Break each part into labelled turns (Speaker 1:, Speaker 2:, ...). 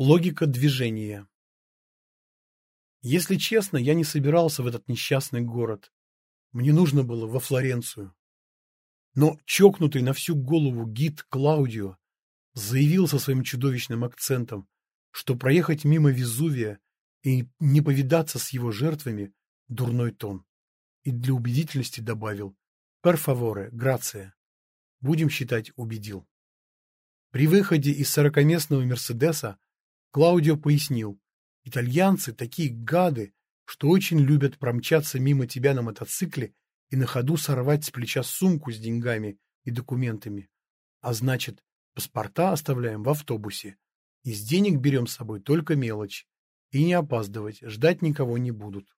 Speaker 1: Логика движения. Если честно, я не собирался в этот несчастный город. Мне нужно было во Флоренцию. Но чокнутый на всю голову гид Клаудио заявил со своим чудовищным акцентом, что проехать мимо Везувия и не повидаться с его жертвами – дурной тон. И для убедительности добавил «Per favore, grazie». Будем считать, убедил. При выходе из сорокаместного Мерседеса Клаудио пояснил, итальянцы такие гады, что очень любят промчаться мимо тебя на мотоцикле и на ходу сорвать с плеча сумку с деньгами и документами. А значит, паспорта оставляем в автобусе. Из денег берем с собой только мелочь. И не опаздывать, ждать никого не будут.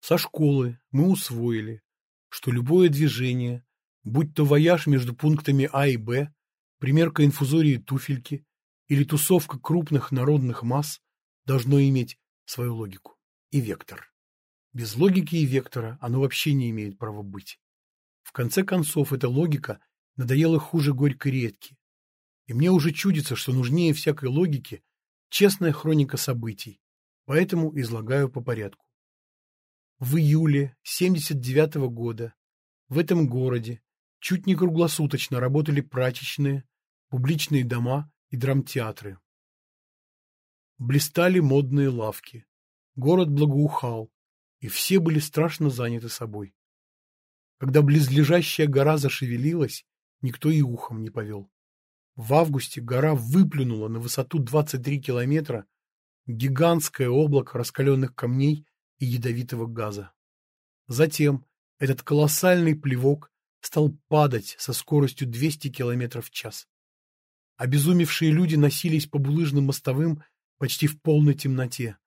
Speaker 1: Со школы мы усвоили, что любое движение, будь то вояж между пунктами А и Б, примерка инфузории туфельки или тусовка крупных народных масс должно иметь свою логику и вектор. Без логики и вектора оно вообще не имеет права быть. В конце концов, эта логика надоела хуже горькой редки. И мне уже чудится, что нужнее всякой логики честная хроника событий, поэтому излагаю по порядку. В июле 79 -го года в этом городе чуть не круглосуточно работали прачечные, публичные дома и драмтеатры. Блистали модные лавки. Город благоухал, и все были страшно заняты собой. Когда близлежащая гора зашевелилась, никто и ухом не повел. В августе гора выплюнула на высоту 23 километра гигантское облако раскаленных камней и ядовитого газа. Затем этот колоссальный плевок стал падать со скоростью 200 километров в час. Обезумевшие люди носились по булыжным мостовым почти в полной темноте.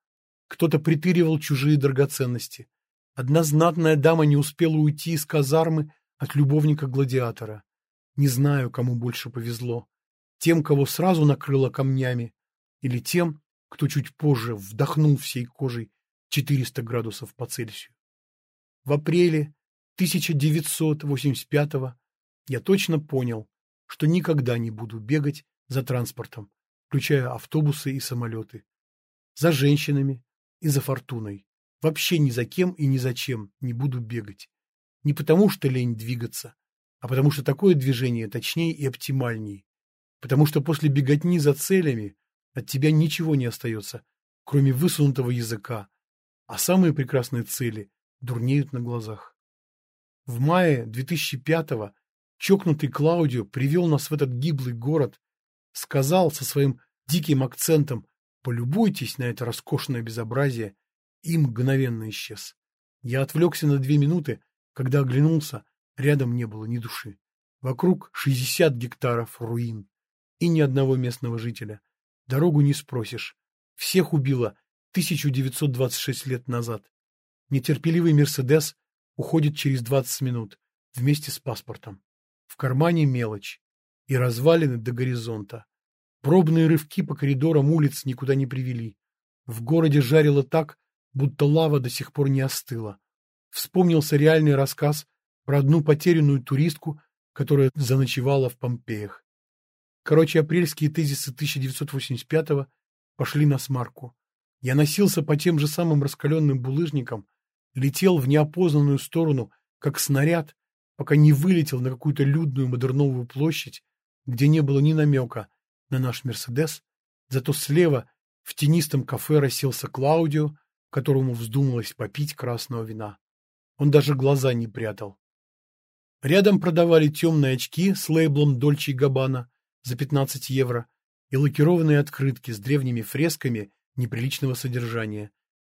Speaker 1: Кто-то притыривал чужие драгоценности. Одна знатная дама не успела уйти из казармы от любовника-гладиатора. Не знаю, кому больше повезло. Тем, кого сразу накрыло камнями, или тем, кто чуть позже вдохнул всей кожей 400 градусов по Цельсию. В апреле 1985 я точно понял, что никогда не буду бегать за транспортом, включая автобусы и самолеты. За женщинами и за фортуной. Вообще ни за кем и ни за чем не буду бегать. Не потому, что лень двигаться, а потому что такое движение точнее и оптимальнее. Потому что после беготни за целями от тебя ничего не остается, кроме высунутого языка, а самые прекрасные цели дурнеют на глазах. В мае 2005-го чокнутый Клаудио привел нас в этот гиблый город, сказал со своим диким акцентом «полюбуйтесь на это роскошное безобразие» и мгновенно исчез. Я отвлекся на две минуты, когда оглянулся, рядом не было ни души. Вокруг 60 гектаров руин и ни одного местного жителя. Дорогу не спросишь. Всех убило 1926 лет назад. Нетерпеливый Мерседес уходит через 20 минут вместе с паспортом. В кармане мелочь и развалины до горизонта. Пробные рывки по коридорам улиц никуда не привели. В городе жарило так, будто лава до сих пор не остыла. Вспомнился реальный рассказ про одну потерянную туристку, которая заночевала в Помпеях. Короче, апрельские тезисы 1985-го пошли на смарку. Я носился по тем же самым раскаленным булыжникам, летел в неопознанную сторону, как снаряд, пока не вылетел на какую-то людную модерновую площадь, где не было ни намека на наш «Мерседес», зато слева в тенистом кафе расселся Клаудио, которому вздумалось попить красного вина. Он даже глаза не прятал. Рядом продавали темные очки с лейблом Дольче Габбана за 15 евро и лакированные открытки с древними фресками неприличного содержания,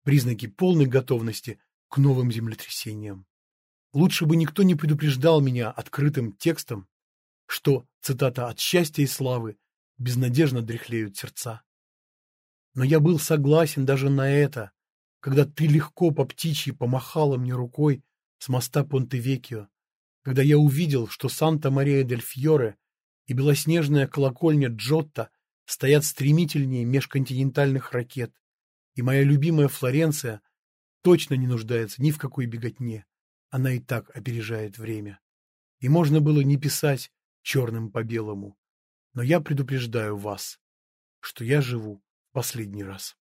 Speaker 1: признаки полной готовности к новым землетрясениям. Лучше бы никто не предупреждал меня открытым текстом, что, цитата, «от счастья и славы безнадежно дряхлеют сердца». Но я был согласен даже на это, когда ты легко по птичьи помахала мне рукой с моста Понте-Векио, когда я увидел, что Санта-Мария-дель-Фьоре и белоснежная колокольня Джотто стоят стремительнее межконтинентальных ракет, и моя любимая Флоренция точно не нуждается ни в какой беготне она и так опережает время. И можно было не писать черным по белому. Но я предупреждаю вас, что я живу последний раз.